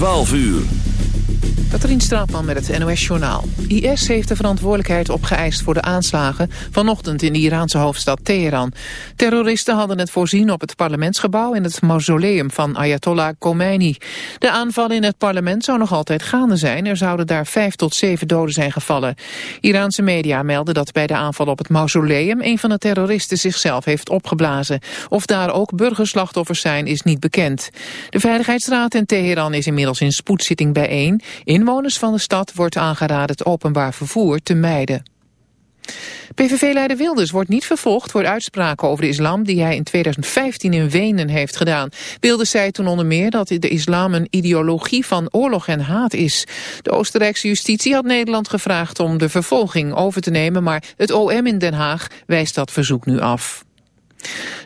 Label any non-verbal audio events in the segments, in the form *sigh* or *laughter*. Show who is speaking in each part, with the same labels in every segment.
Speaker 1: 12 uur.
Speaker 2: Katrien Straatman met het NOS-journaal. IS heeft de verantwoordelijkheid opgeëist voor de aanslagen vanochtend in de Iraanse hoofdstad Teheran. Terroristen hadden het voorzien op het parlementsgebouw en het mausoleum van Ayatollah Khomeini. De aanval in het parlement zou nog altijd gaande zijn. Er zouden daar vijf tot zeven doden zijn gevallen. Iraanse media melden dat bij de aanval op het mausoleum een van de terroristen zichzelf heeft opgeblazen. Of daar ook burgerslachtoffers zijn is niet bekend. De Veiligheidsraad in Teheran is inmiddels in spoedzitting bijeen. Inwoners van de stad wordt aangeraden het openbaar vervoer te mijden. PVV-leider Wilders wordt niet vervolgd voor uitspraken over de islam die hij in 2015 in Wenen heeft gedaan. Wilders zei toen onder meer dat de islam een ideologie van oorlog en haat is. De Oostenrijkse justitie had Nederland gevraagd om de vervolging over te nemen, maar het OM in Den Haag wijst dat verzoek nu af.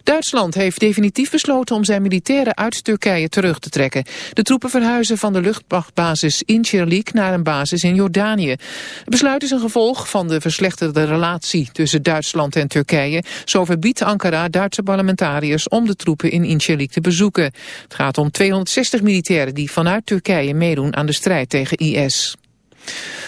Speaker 2: Duitsland heeft definitief besloten om zijn militairen uit Turkije terug te trekken. De troepen verhuizen van de luchtmachtbasis Incirlik naar een basis in Jordanië. Het besluit is een gevolg van de verslechterde relatie tussen Duitsland en Turkije. Zo verbiedt Ankara Duitse parlementariërs om de troepen in Incirlik te bezoeken. Het gaat om 260 militairen die vanuit Turkije meedoen aan de strijd tegen IS.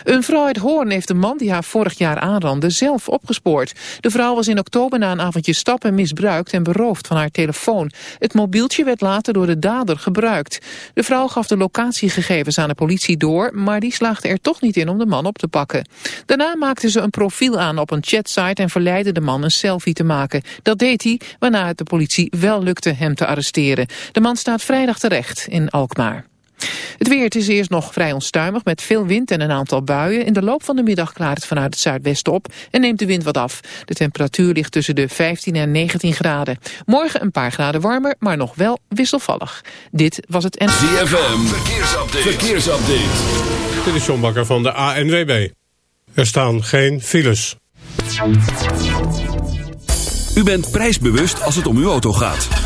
Speaker 2: Een vrouw uit Hoorn heeft de man die haar vorig jaar aanrandde zelf opgespoord. De vrouw was in oktober na een avondje stappen misbruikt en beroofd van haar telefoon. Het mobieltje werd later door de dader gebruikt. De vrouw gaf de locatiegegevens aan de politie door, maar die slaagde er toch niet in om de man op te pakken. Daarna maakte ze een profiel aan op een chatsite en verleidde de man een selfie te maken. Dat deed hij, waarna het de politie wel lukte hem te arresteren. De man staat vrijdag terecht in Alkmaar. Het weer, het is eerst nog vrij onstuimig met veel wind en een aantal buien. In de loop van de middag klaart het vanuit het zuidwesten op en neemt de wind wat af. De temperatuur ligt tussen de 15 en 19 graden. Morgen een paar graden warmer, maar nog wel wisselvallig. Dit was het en...
Speaker 1: ZFM, verkeersupdate. verkeersupdate.
Speaker 3: Dit is John Bakker van de ANWB. Er staan geen files.
Speaker 1: U bent prijsbewust als het om uw auto gaat.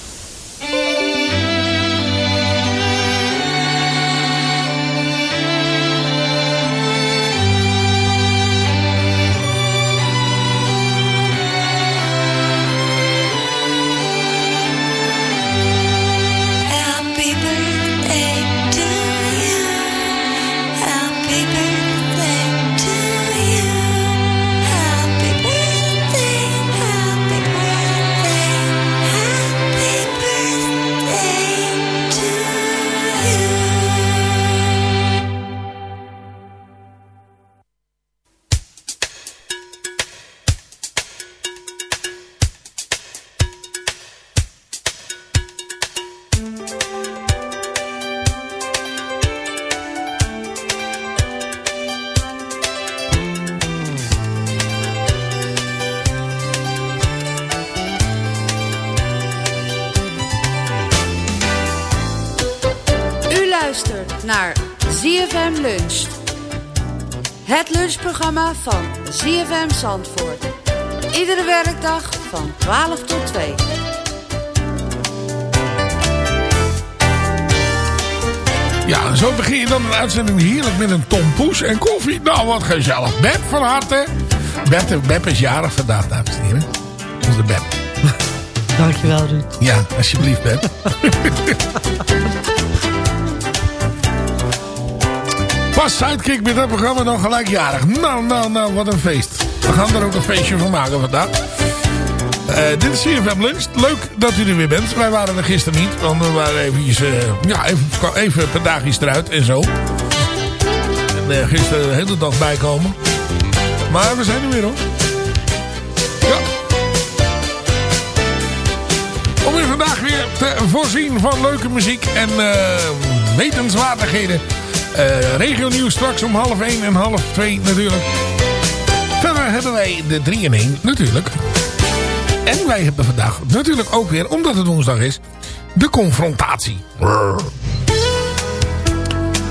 Speaker 4: Van ZFM Zandvoort. Iedere werkdag van 12 tot 2.
Speaker 5: Ja, en zo begin je dan een uitzending heerlijk met een tompoes en koffie. Nou, wat gezellig. Beb, van harte. Beb, Beb is jarig vandaag, dames en heren. Onze Beb.
Speaker 6: Dankjewel, Ruud.
Speaker 5: Ja, alsjeblieft, Beb. *laughs* Was Sidekick met dat programma dan gelijk jarig. Nou, nou, nou, wat een feest. We gaan er ook een feestje van maken vandaag. Eh, dit is CFM Lunch. Leuk dat u er weer bent. Wij waren er gisteren niet, want we waren eventjes, eh, ja, even, even een paar dagjes eruit en zo. En eh, gisteren de hele dag bijkomen. Maar we zijn er weer hoor. Ja. Om u vandaag weer te voorzien van leuke muziek en wetenswaardigheden. Eh regio nieuws straks om half 1 en half 2 natuurlijk. Verder hebben wij de 3 in 1 natuurlijk. En wij hebben vandaag natuurlijk ook weer, omdat het woensdag is, de confrontatie.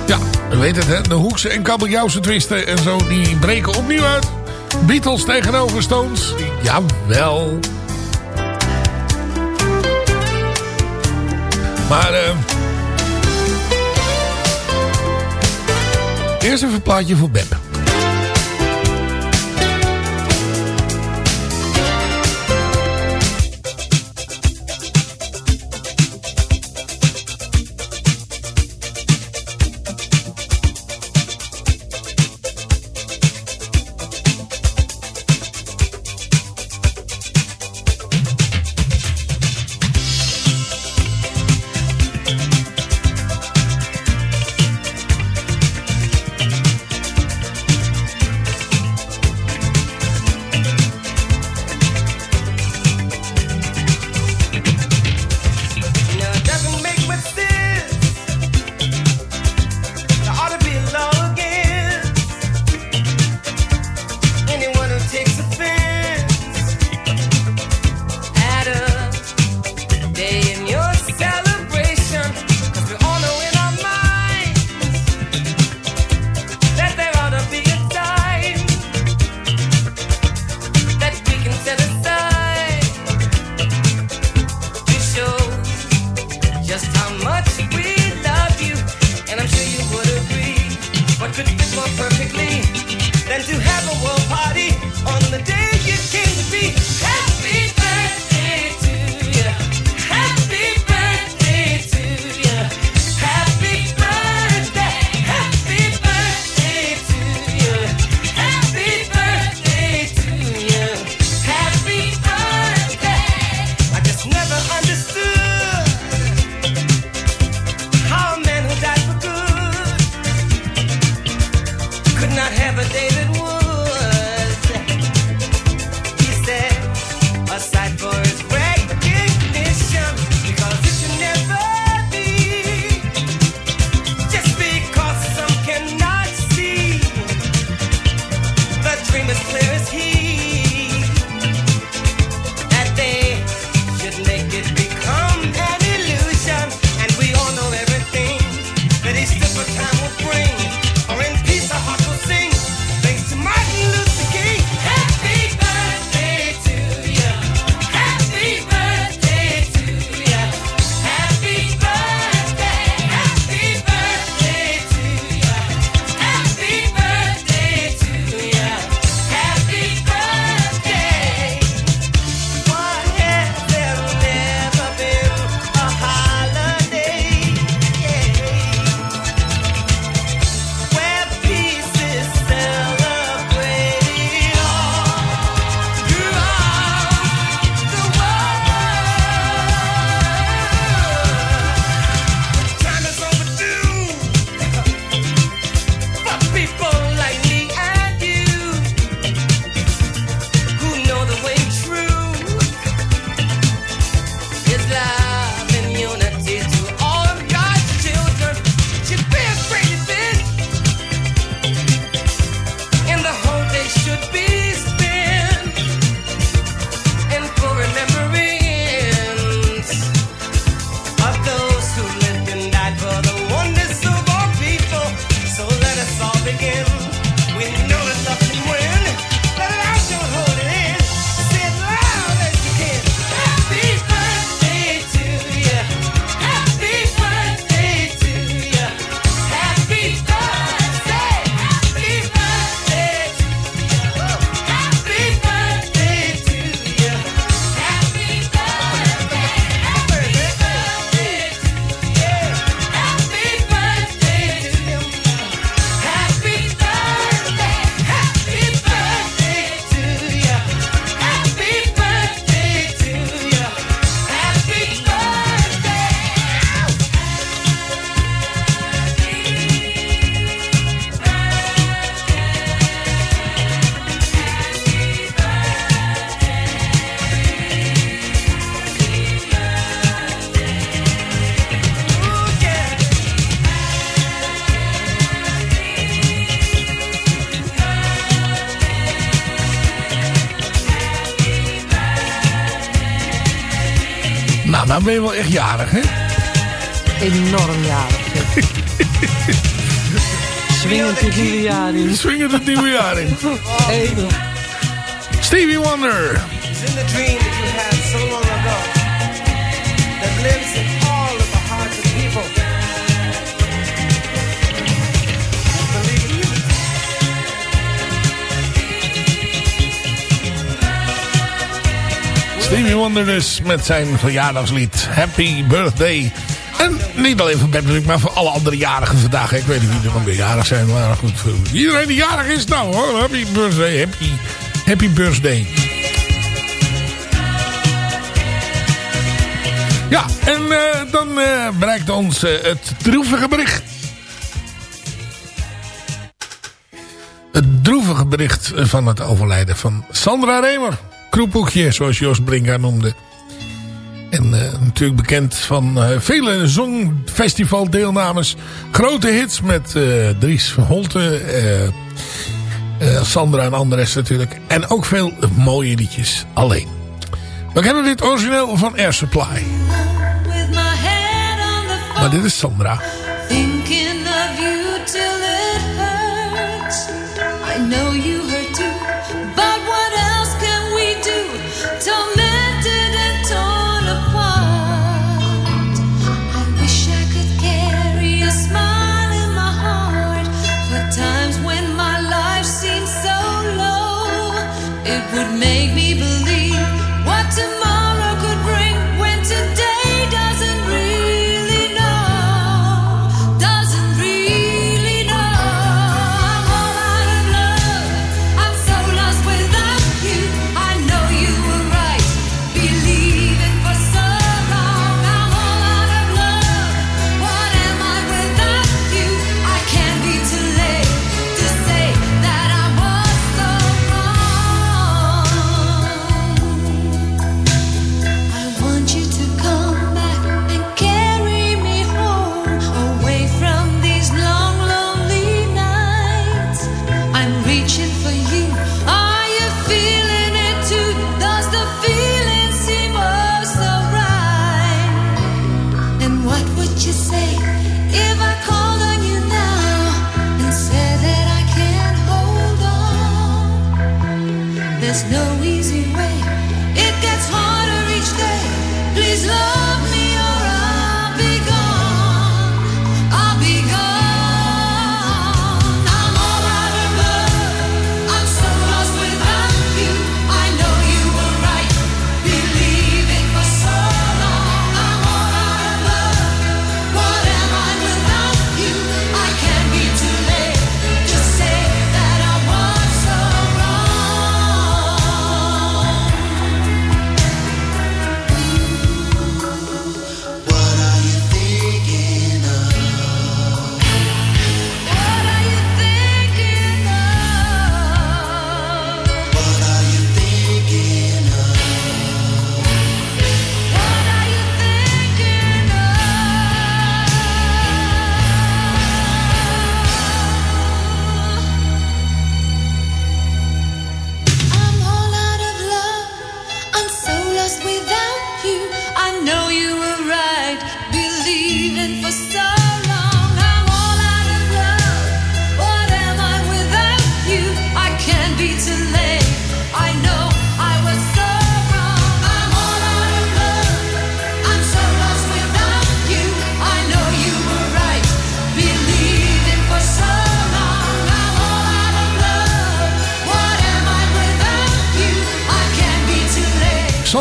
Speaker 5: Ja, u weet het hè, de Hoekse en kabeljauwse twisten en zo, die breken opnieuw uit. Beatles tegenover Stones, jawel. Maar eh... eerst even een plaatje voor Beb. Jarig, hè?
Speaker 6: Enorm jarig. zeg. *laughs* Swingend het nieuwe jaar in.
Speaker 5: Swingend het nieuwe jaar in. *laughs*
Speaker 6: Eeuwig.
Speaker 5: Stevie Wonder.
Speaker 7: It's in the dream that you had so long ago that lives in
Speaker 5: Stevie Wonder dus met zijn verjaardagslied Happy Birthday. En niet alleen voor natuurlijk, maar voor alle andere jarigen vandaag. Ik weet niet wie er nog jarig zijn, maar goed. voor Iedereen die jarig is, nou hoor, happy birthday, happy, happy birthday. Ja, en eh, dan eh, bereikt ons eh, het droevige bericht. Het droevige bericht van het overlijden van Sandra Remer. Zoals Jos Brink haar noemde. En eh, natuurlijk bekend van eh, vele zongfestivaldeelnames. Grote hits met eh, Dries van Holte, Sandra en Andres natuurlijk. En ook veel mooie liedjes alleen. We kennen dit origineel van Air Supply. Maar dit is Sandra.
Speaker 8: I know you to me.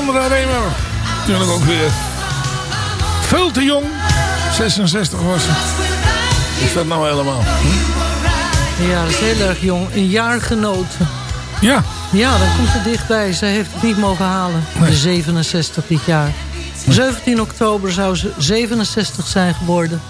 Speaker 5: Sandra Remer. Natuurlijk ook weer veel te jong. 66 was ze. Is dat nou helemaal?
Speaker 6: Ja, dat is heel erg jong. Een jaargenoot.
Speaker 5: Ja.
Speaker 6: Ja, dan komt ze dichtbij. Ze heeft het niet mogen halen. De 67 dit jaar. 17 oktober zou ze 67 zijn geworden.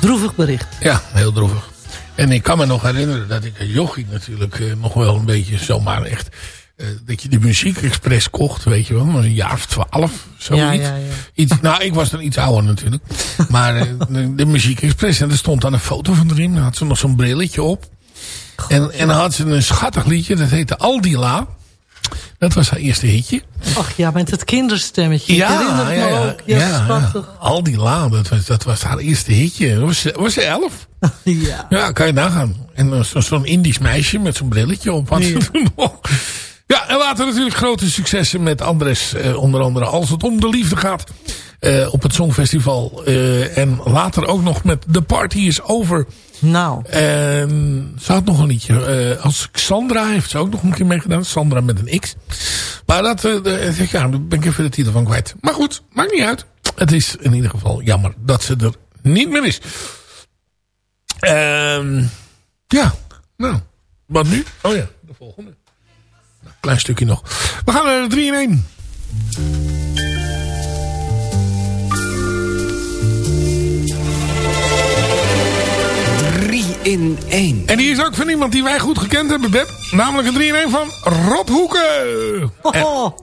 Speaker 6: Droevig bericht.
Speaker 5: Ja, heel droevig. En ik kan me nog herinneren dat ik een jochie natuurlijk eh, nog wel een beetje zomaar echt... eh, dat je de Muziek Express kocht, weet je wel. een jaar of twaalf, zoiets.
Speaker 6: Ja, ja, ja.
Speaker 5: Iets, nou, ik was dan iets ouder natuurlijk. Maar eh, de, de Muziek en er stond dan een foto van erin. Dan had ze nog zo'n brilletje op. En, en dan had ze een schattig liedje, dat heette Aldila. Dat was haar eerste hitje.
Speaker 6: Ach ja, met het kinderstemmetje.
Speaker 5: Ja,
Speaker 6: ik
Speaker 5: ja,
Speaker 6: me ook. Ja,
Speaker 5: ja, ja. Al die laan, dat was, dat was haar eerste hitje. Was ze, was ze elf? *laughs*
Speaker 6: Ja.
Speaker 5: Ja, kan je nagaan. En zo- zo'n Indisch meisje met zo'n brilletje op. Had ze toen nog. Ja, en later natuurlijk grote successen met Andres. eh, onder andere als het om de liefde gaat. eh, op het Songfestival. eh, en later ook nog met The Party is Over.
Speaker 6: Nou,
Speaker 5: En ze had nog een liedje. eh, als Sandra heeft ze ook nog een keer meegedaan. Sandra met een X. Maar dat, eh, de- ja, daar ben ik even de titel van kwijt. Maar goed, maakt niet uit. Het is in ieder geval jammer dat ze er niet meer is. Ehm ja, nou. Wat nu? Oh ja, de volgende. Klein stukje nog. We gaan naar de 3 in 1.
Speaker 9: 3 in 1.
Speaker 5: En die is ook van iemand die wij goed gekend hebben, Beb. Namelijk een 3 in 1 van Rob Hoeken. En-
Speaker 6: oh,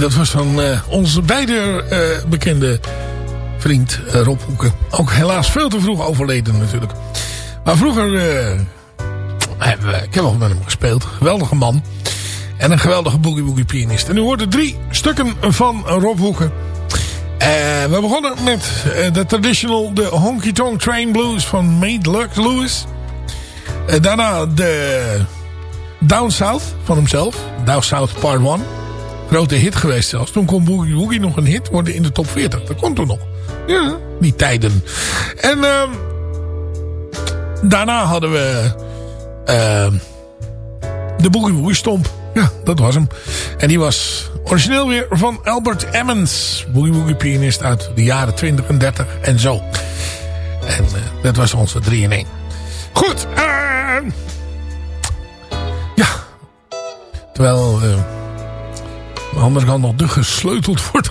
Speaker 5: Dat was dan eh, onze beide eh, bekende vriend eh, Rob Hoeken. Ook helaas veel te vroeg overleden natuurlijk. Maar vroeger hebben we, ik heb al met hem gespeeld. Geweldige man. En een geweldige boogie woogie pianist. En nu hoorden drie stukken van Rob Hoeken. We begonnen met de traditional, de Honky Tonk Train Blues van Made Lux Lewis. Daarna de Down South van hemzelf. Down South Part 1. Grote hit geweest zelfs. Toen kon Boogie Woogie nog een hit worden in de top 40. Dat kon toen nog. Ja, die tijden. En ehm, daarna hadden we ehm, de Boogie Woogie Stomp. Ja, dat was hem. En die was origineel weer van Albert Emmons. Boogie Woogie pianist uit de jaren 20 en 30 en zo. En eh, dat was onze 3 in 1. Goed. ehm, ja. Terwijl andere kant nog de gesleuteld wordt.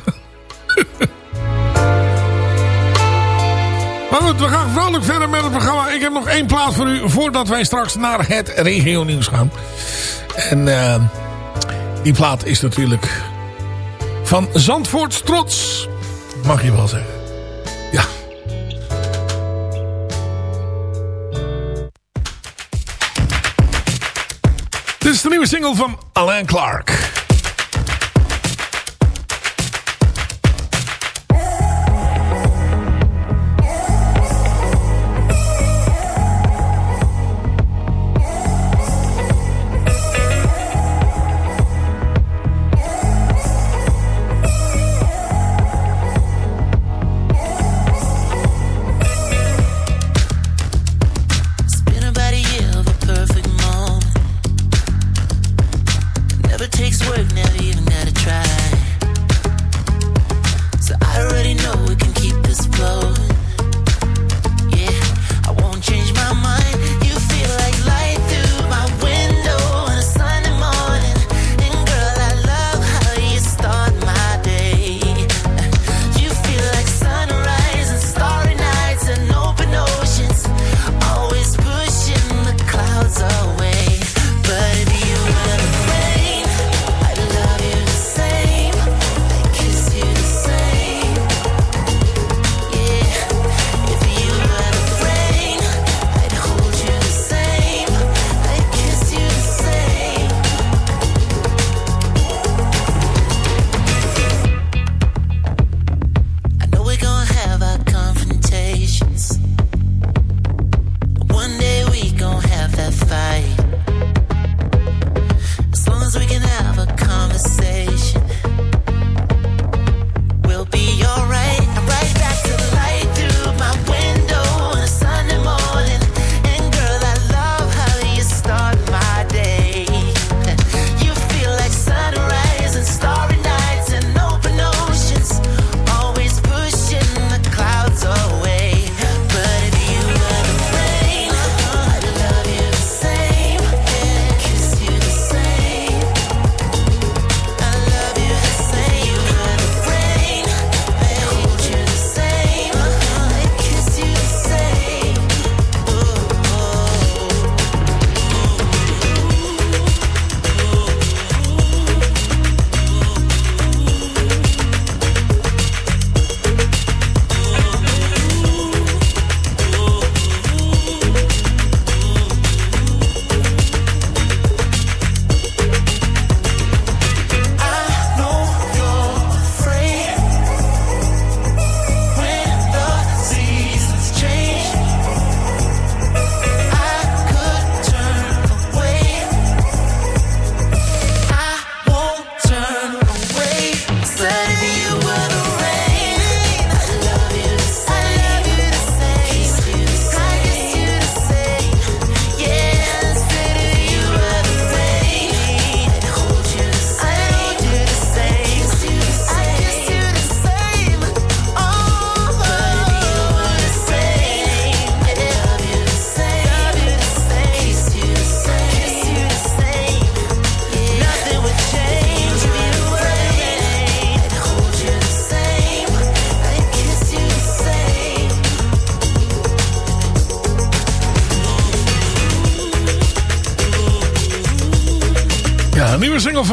Speaker 5: Maar goed, we gaan vrolijk verder met het programma. Ik heb nog één plaat voor u voordat wij straks naar het regio nieuws gaan. En eh, die plaat is natuurlijk van Zandvoort Trots. Mag je wel zeggen. Ja. Dit is de nieuwe single van Alain Clark.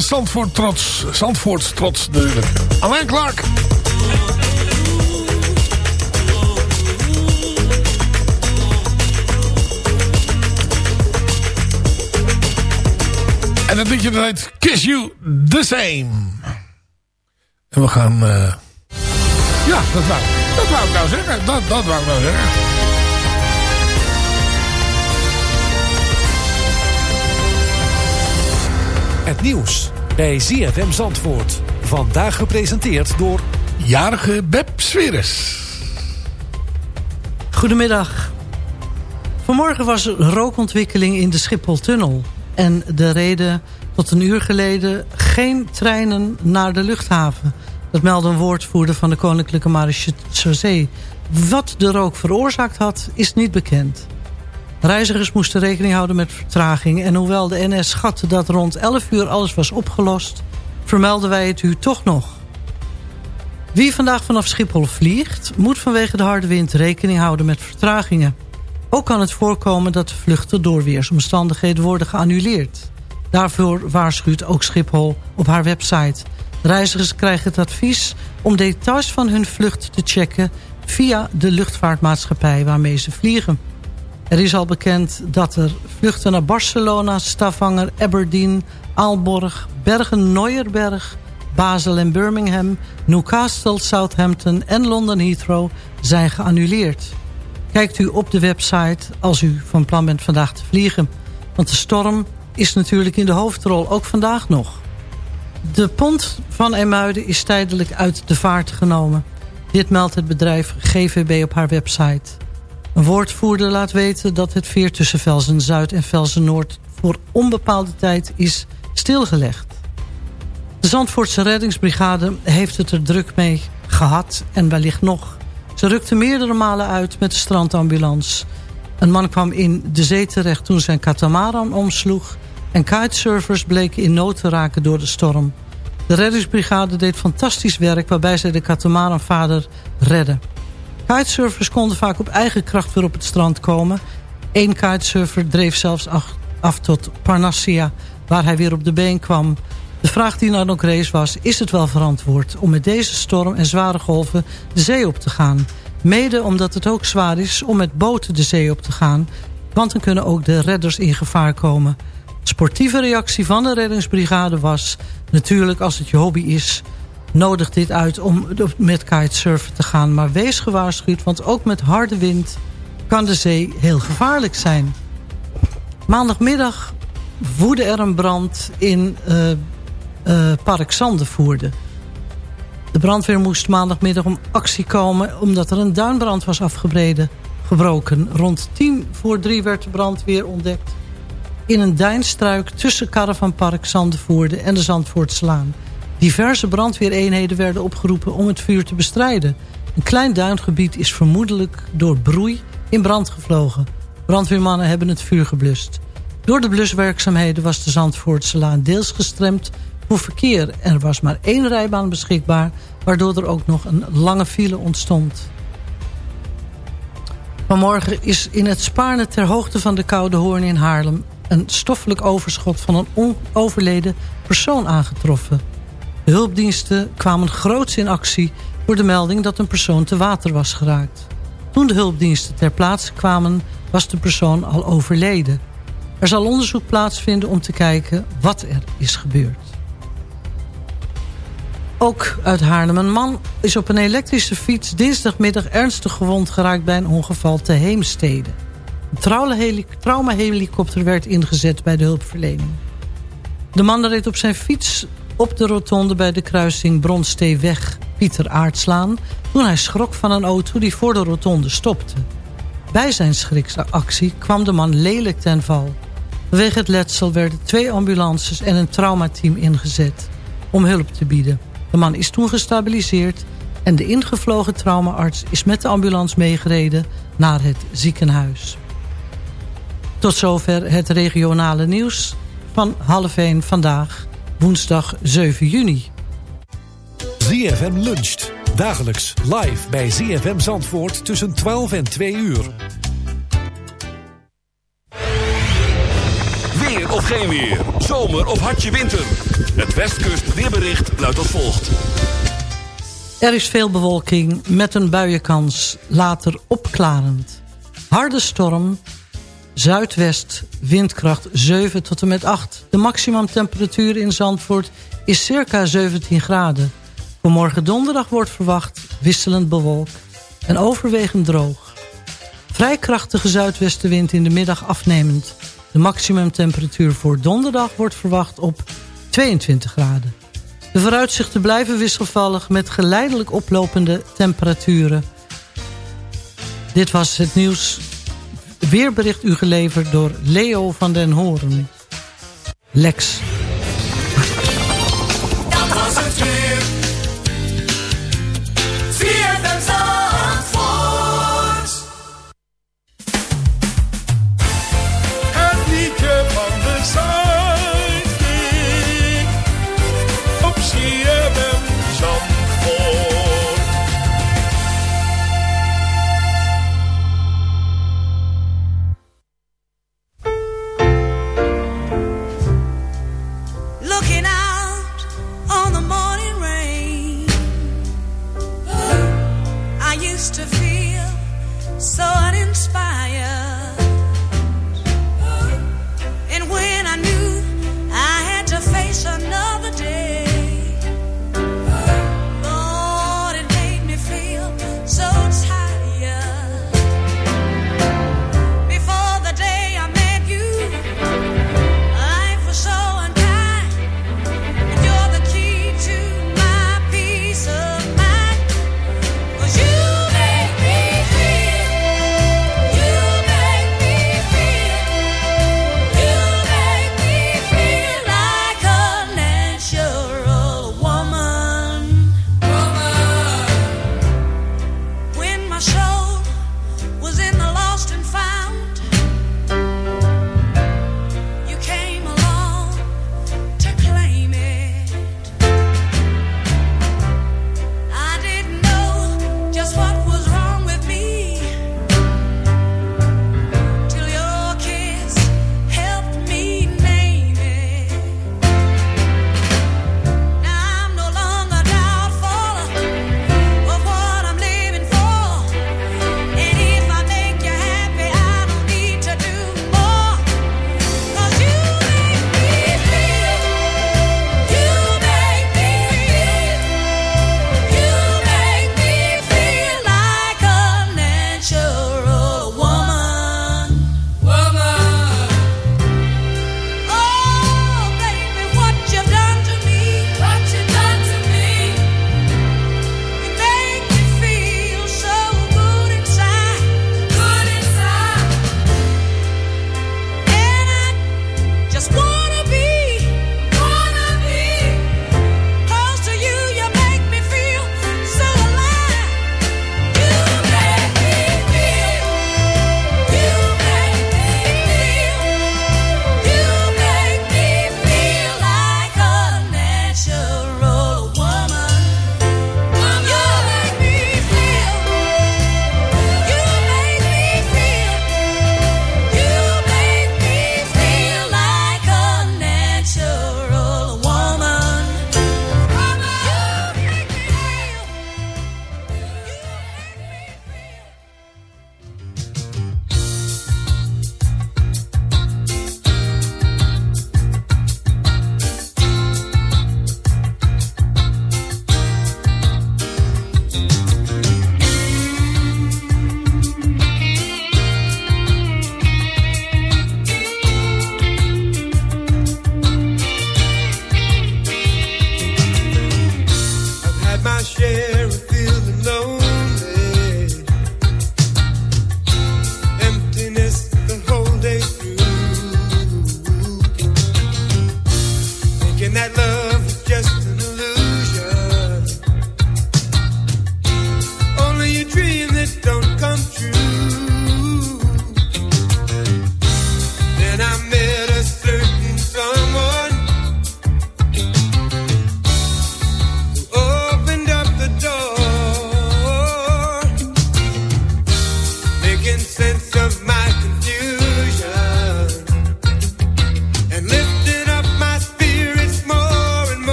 Speaker 5: Van Zandvoort Trots. Zandvoorts Trots natuurlijk. Alain Clark. En het liedje dat heet Kiss You The Same. En we gaan... eh, Ja, dat wou, dat wou ik nou zeggen. Dat, dat wou ik nou zeggen.
Speaker 10: Het nieuws bij ZFM Zandvoort. Vandaag gepresenteerd door...
Speaker 5: Jarige Beb Sweres.
Speaker 6: Goedemiddag. Vanmorgen was er rookontwikkeling in de Schipholtunnel. En de reden tot een uur geleden geen treinen naar de luchthaven. Dat meldde een woordvoerder van de Koninklijke Marechaussee. Wat de rook veroorzaakt had, is niet bekend. Reizigers moesten rekening houden met vertraging... en hoewel de NS schatte dat rond 11 uur alles was opgelost... vermelden wij het u toch nog. Wie vandaag vanaf Schiphol vliegt... moet vanwege de harde wind rekening houden met vertragingen. Ook kan het voorkomen dat de vluchten door weersomstandigheden worden geannuleerd. Daarvoor waarschuwt ook Schiphol op haar website. Reizigers krijgen het advies om details van hun vlucht te checken... via de luchtvaartmaatschappij waarmee ze vliegen. Er is al bekend dat er vluchten naar Barcelona, Stavanger, Aberdeen, Aalborg, Bergen-Neuerberg, Basel en Birmingham, Newcastle, Southampton en London Heathrow zijn geannuleerd. Kijkt u op de website als u van plan bent vandaag te vliegen. Want de storm is natuurlijk in de hoofdrol, ook vandaag nog. De pont van Emuiden is tijdelijk uit de vaart genomen. Dit meldt het bedrijf GVB op haar website. Een woordvoerder laat weten dat het veer tussen Velzen Zuid en Velzen Noord... voor onbepaalde tijd is stilgelegd. De Zandvoortse reddingsbrigade heeft het er druk mee gehad en wellicht nog. Ze rukte meerdere malen uit met de strandambulance. Een man kwam in de zee terecht toen zijn katamaran omsloeg... en kitesurfers bleken in nood te raken door de storm. De reddingsbrigade deed fantastisch werk waarbij zij de katamaranvader redden. Kitesurfers konden vaak op eigen kracht weer op het strand komen. Eén kitesurfer dreef zelfs af, tot Parnassia, waar hij weer op de been kwam. De vraag die dan ook rees was, is het wel verantwoord om met deze storm en zware golven de zee op te gaan? Mede omdat het ook zwaar is om met boten de zee op te gaan, want dan kunnen ook de redders in gevaar komen. Sportieve reactie van de reddingsbrigade was, natuurlijk als het je hobby is, nodigt dit uit om met kitesurfen te gaan. Maar wees gewaarschuwd, want ook met harde wind kan de zee heel gevaarlijk zijn. Maandagmiddag woedde er een brand in uh, uh, Park Zandenvoerde. De brandweer moest maandagmiddag om actie komen... omdat er een duinbrand was afgebreden, gebroken. Rond tien voor drie werd de brand weer ontdekt... in een duinstruik tussen Caravanpark Zandenvoerde en de Zandvoortslaan. Diverse brandweereenheden werden opgeroepen om het vuur te bestrijden. Een klein duingebied is vermoedelijk door broei in brand gevlogen. Brandweermannen hebben het vuur geblust. Door de bluswerkzaamheden was de Zandvoortse laan deels gestremd voor verkeer. Er was maar één rijbaan beschikbaar, waardoor er ook nog een lange file ontstond. Vanmorgen is in het Spaarne ter hoogte van de Koude Hoorn in Haarlem... een stoffelijk overschot van een overleden persoon aangetroffen. Hulpdiensten kwamen groots in actie voor de melding dat een persoon te water was geraakt. Toen de hulpdiensten ter plaatse kwamen, was de persoon al overleden. Er zal onderzoek plaatsvinden om te kijken wat er is gebeurd. Ook uit Haarlem. Een man is op een elektrische fiets dinsdagmiddag ernstig gewond geraakt bij een ongeval te Heemstede. Een traumahelikopter werd ingezet bij de hulpverlening. De man reed op zijn fiets op de rotonde bij de kruising Bronsteeweg Pieter Aardslaan... toen hij schrok van een auto die voor de rotonde stopte. Bij zijn schrikactie kwam de man lelijk ten val. Vanwege het letsel werden twee ambulances en een traumateam ingezet om hulp te bieden. De man is toen gestabiliseerd en de ingevlogen traumaarts is met de ambulance meegereden naar het ziekenhuis. Tot zover het regionale nieuws van half 1 vandaag, woensdag 7 juni.
Speaker 10: ZFM luncht. Dagelijks live bij ZFM Zandvoort tussen 12 en 2 uur. Weer
Speaker 1: of geen weer. Zomer of hartje winter. Het Westkust weerbericht luidt als volgt.
Speaker 6: Er is veel bewolking met een buienkans, later opklarend. Harde storm, zuidwest, windkracht 7 tot en met 8. De maximumtemperatuur in Zandvoort is circa 17 graden. Voor morgen donderdag wordt verwacht wisselend bewolkt en overwegend droog. Vrij krachtige zuidwestenwind in de middag afnemend. De maximumtemperatuur voor donderdag wordt verwacht op 22 graden. De vooruitzichten blijven wisselvallig met geleidelijk oplopende temperaturen. Dit was het nieuws weerbericht u geleverd door Leo van den Hoorn. Lex.
Speaker 11: Dat was het weer. ZFM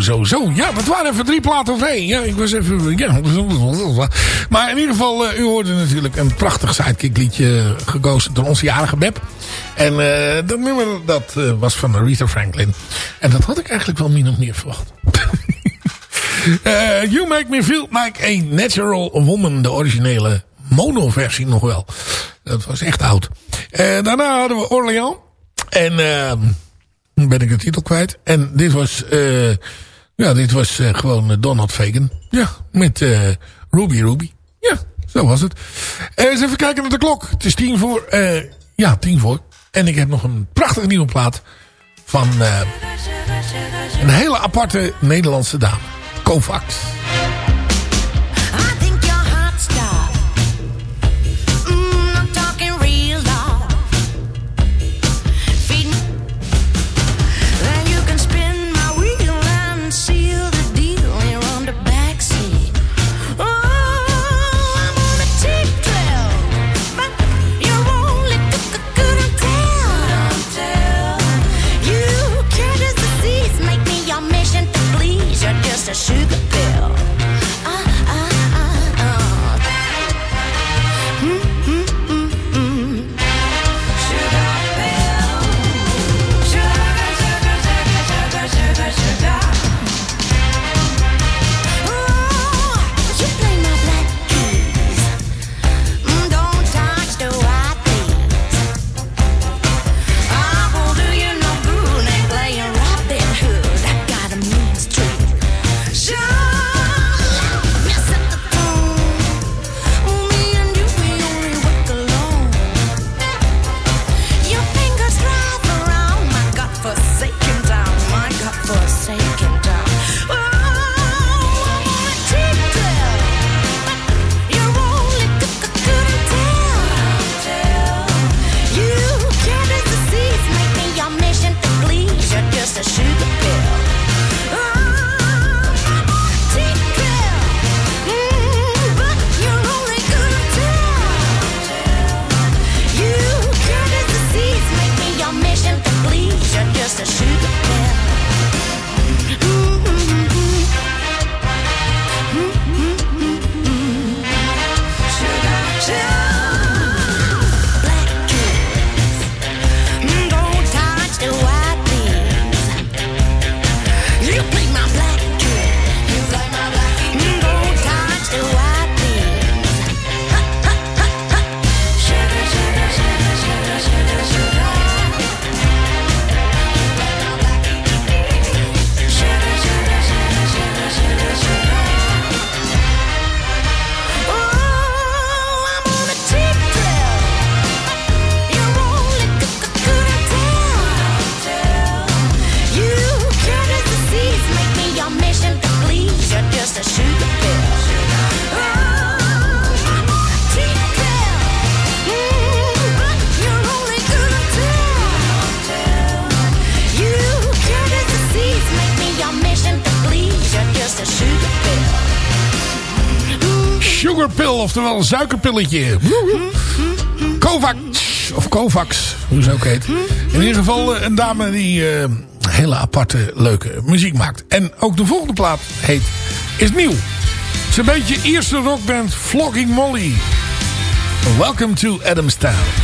Speaker 12: Zo, zo. Ja, dat waren even drie platen of één. Ja, ik was even... Ja. *laughs* Maar in ieder geval, eh, u hoorde natuurlijk een prachtig sidekick liedje gekozen door onze jarige Beb. En eh, dat nummer dat eh, was van Aretha Franklin. En dat had ik eigenlijk wel min of meer verwacht. *laughs* Eh, you Make Me Feel Like a Natural Woman. De originele mono-versie nog wel. Dat was echt oud. Eh, daarna hadden we Orléans. En ehm, ben ik de titel kwijt. En dit was, eh, ja, dit was eh, gewoon eh, Donald Fagan. Ja, met eh, Ruby Ruby. Ja, zo was het. Eens even kijken naar de klok. Het is tien voor. ja, tien voor. En ik heb nog een prachtige nieuwe plaat van een hele aparte Nederlandse dame. Kovacs. Suikerpilletje. Kovacs, of Kovacs, hoe ze ook heet. In ieder geval eh, een dame die eh, hele aparte, leuke muziek maakt. En ook de volgende plaat heet, is nieuw. Het is een beetje eerste rockband Flogging Molly. Welcome to Adamstown.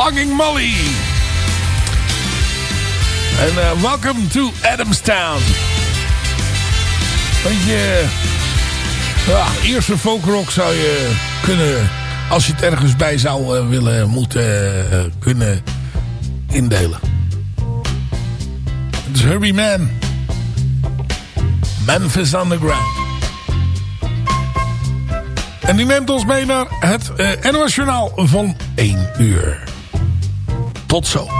Speaker 5: Flogging Molly. En uh, welcome to Adamstown. Weet je... Ja, eerste folkrock zou je kunnen... Als je het ergens bij zou uh, willen moeten uh, kunnen indelen. Het is Herbie Man. Memphis Underground. En die neemt ons mee naar het uh, Journaal van 1 uur. Tot zo.